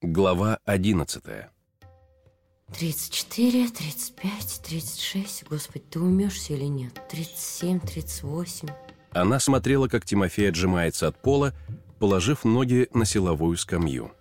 Глава 11 34, 35, 36. Господи, ты умешься или нет? 37, 38. Она смотрела, как Тимофей отжимается от пола, положив ноги на силовую скамью.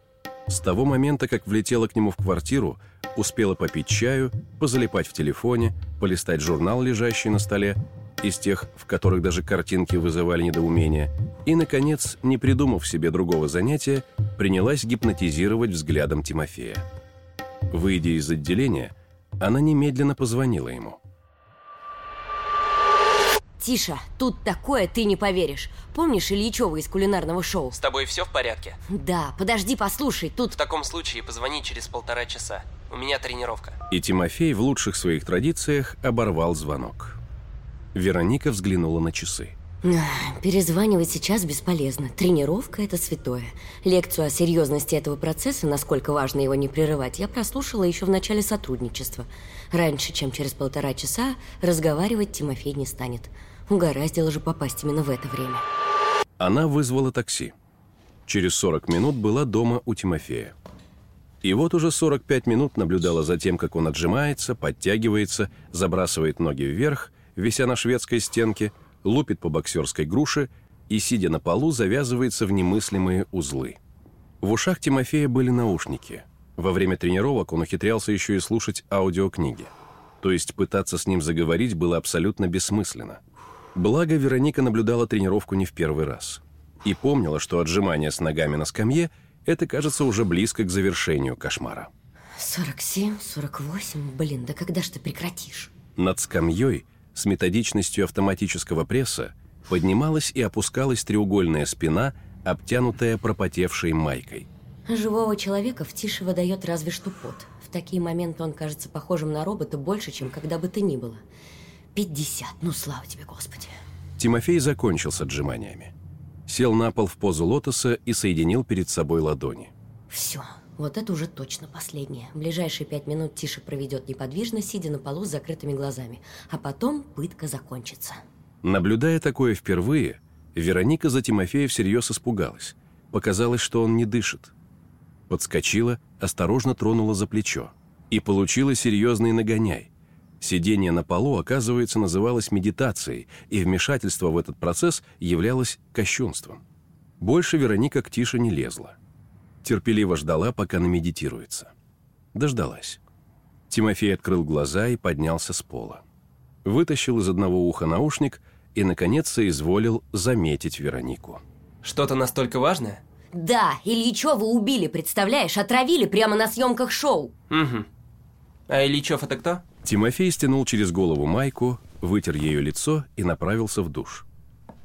С того момента, как влетела к нему в квартиру, успела попить чаю, позалипать в телефоне, полистать журнал, лежащий на столе, из тех, в которых даже картинки вызывали недоумение, и, наконец, не придумав себе другого занятия, принялась гипнотизировать взглядом Тимофея. Выйдя из отделения, она немедленно позвонила ему. Тиша, тут такое ты не поверишь. Помнишь Ильичева из кулинарного шоу? С тобой все в порядке? Да, подожди, послушай, тут... В таком случае позвони через полтора часа. У меня тренировка. И Тимофей в лучших своих традициях оборвал звонок. Вероника взглянула на часы. Перезванивать сейчас бесполезно. Тренировка – это святое. Лекцию о серьезности этого процесса, насколько важно его не прерывать, я прослушала еще в начале сотрудничества. Раньше, чем через полтора часа, разговаривать Тимофей не станет. Угораздило же попасть именно в это время. Она вызвала такси. Через 40 минут была дома у Тимофея. И вот уже 45 минут наблюдала за тем, как он отжимается, подтягивается, забрасывает ноги вверх, вися на шведской стенке – лупит по боксерской груше и, сидя на полу, завязывается в немыслимые узлы. В ушах Тимофея были наушники. Во время тренировок он ухитрялся еще и слушать аудиокниги. То есть пытаться с ним заговорить было абсолютно бессмысленно. Благо, Вероника наблюдала тренировку не в первый раз. И помнила, что отжимание с ногами на скамье – это, кажется, уже близко к завершению кошмара. 47, 48, блин, да когда ж ты прекратишь? Над скамьей – с методичностью автоматического пресса поднималась и опускалась треугольная спина, обтянутая пропотевшей майкой. Живого человека в тише выдает разве что пот. В такие моменты он кажется похожим на робота больше, чем когда бы то ни было. 50, ну слава тебе, Господи. Тимофей закончил с отжиманиями. Сел на пол в позу лотоса и соединил перед собой ладони. Все, вот это уже точно последнее. Ближайшие пять минут Тиша проведет неподвижно, сидя на полу с закрытыми глазами. А потом пытка закончится. Наблюдая такое впервые, Вероника за Тимофея всерьез испугалась. Показалось, что он не дышит. Подскочила, осторожно тронула за плечо. И получила серьезный нагоняй. Сидение на полу, оказывается, называлось медитацией, и вмешательство в этот процесс являлось кощунством. Больше Вероника к Тише не лезла терпеливо ждала, пока намедитируется. Дождалась. Тимофей открыл глаза и поднялся с пола. Вытащил из одного уха наушник и, наконец, соизволил заметить Веронику. Что-то настолько важное? Да, Ильичева убили, представляешь? Отравили прямо на съемках шоу. Угу. А Ильичев это кто? Тимофей стянул через голову майку, вытер ее лицо и направился в душ.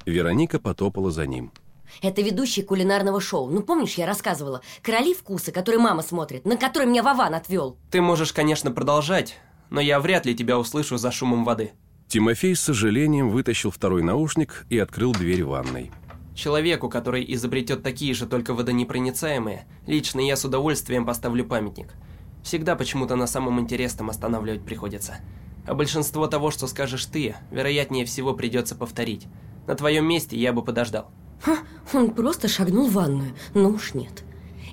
Вероника потопала за ним – это ведущий кулинарного шоу. Ну, помнишь, я рассказывала? «Короли вкуса», который мама смотрит, на который меня Вован отвел. Ты можешь, конечно, продолжать, но я вряд ли тебя услышу за шумом воды. Тимофей с сожалением вытащил второй наушник и открыл дверь ванной. Человеку, который изобретет такие же, только водонепроницаемые, лично я с удовольствием поставлю памятник. Всегда почему-то на самом интересном останавливать приходится. А большинство того, что скажешь ты, вероятнее всего придется повторить. На твоем месте я бы подождал. Ха, он просто шагнул в ванную. Ну уж нет.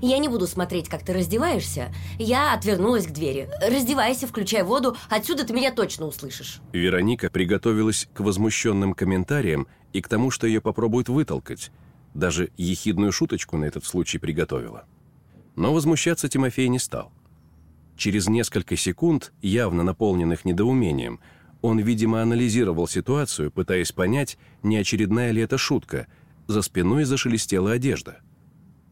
Я не буду смотреть, как ты раздеваешься. Я отвернулась к двери. Раздевайся, включай воду. Отсюда ты меня точно услышишь. Вероника приготовилась к возмущенным комментариям и к тому, что ее попробуют вытолкать. Даже ехидную шуточку на этот случай приготовила. Но возмущаться Тимофей не стал. Через несколько секунд, явно наполненных недоумением, он, видимо, анализировал ситуацию, пытаясь понять, не очередная ли это шутка – за спиной зашелестела одежда.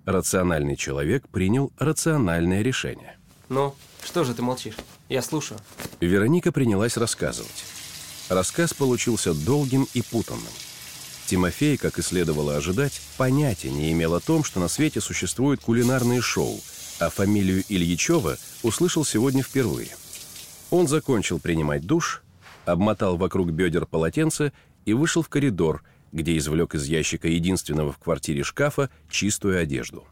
Рациональный человек принял рациональное решение. Ну, что же ты молчишь? Я слушаю. Вероника принялась рассказывать. Рассказ получился долгим и путанным. Тимофей, как и следовало ожидать, понятия не имел о том, что на свете существуют кулинарные шоу, а фамилию Ильичева услышал сегодня впервые. Он закончил принимать душ, обмотал вокруг бедер полотенце и вышел в коридор – где извлек из ящика единственного в квартире шкафа чистую одежду.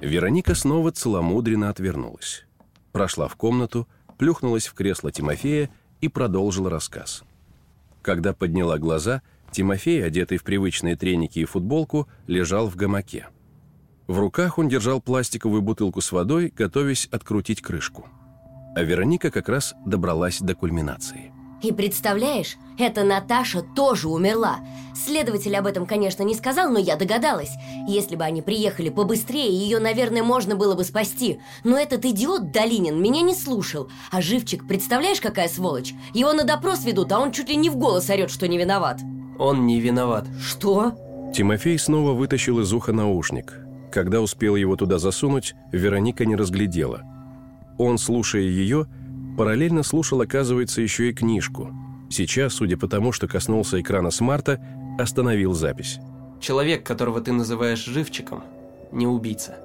Вероника снова целомудренно отвернулась. Прошла в комнату, плюхнулась в кресло Тимофея и продолжила рассказ. Когда подняла глаза, Тимофей, одетый в привычные треники и футболку, лежал в гамаке. В руках он держал пластиковую бутылку с водой, готовясь открутить крышку. А Вероника как раз добралась до кульминации. И представляешь, эта Наташа тоже умерла. Следователь об этом, конечно, не сказал, но я догадалась. Если бы они приехали побыстрее, ее, наверное, можно было бы спасти. Но этот идиот Долинин меня не слушал. А Живчик, представляешь, какая сволочь? Его на допрос ведут, а он чуть ли не в голос орет, что не виноват. Он не виноват. Что? Тимофей снова вытащил из уха наушник. Когда успел его туда засунуть, Вероника не разглядела. Он, слушая ее, параллельно слушал, оказывается, еще и книжку. Сейчас, судя по тому, что коснулся экрана смарта, остановил запись. Человек, которого ты называешь живчиком, не убийца.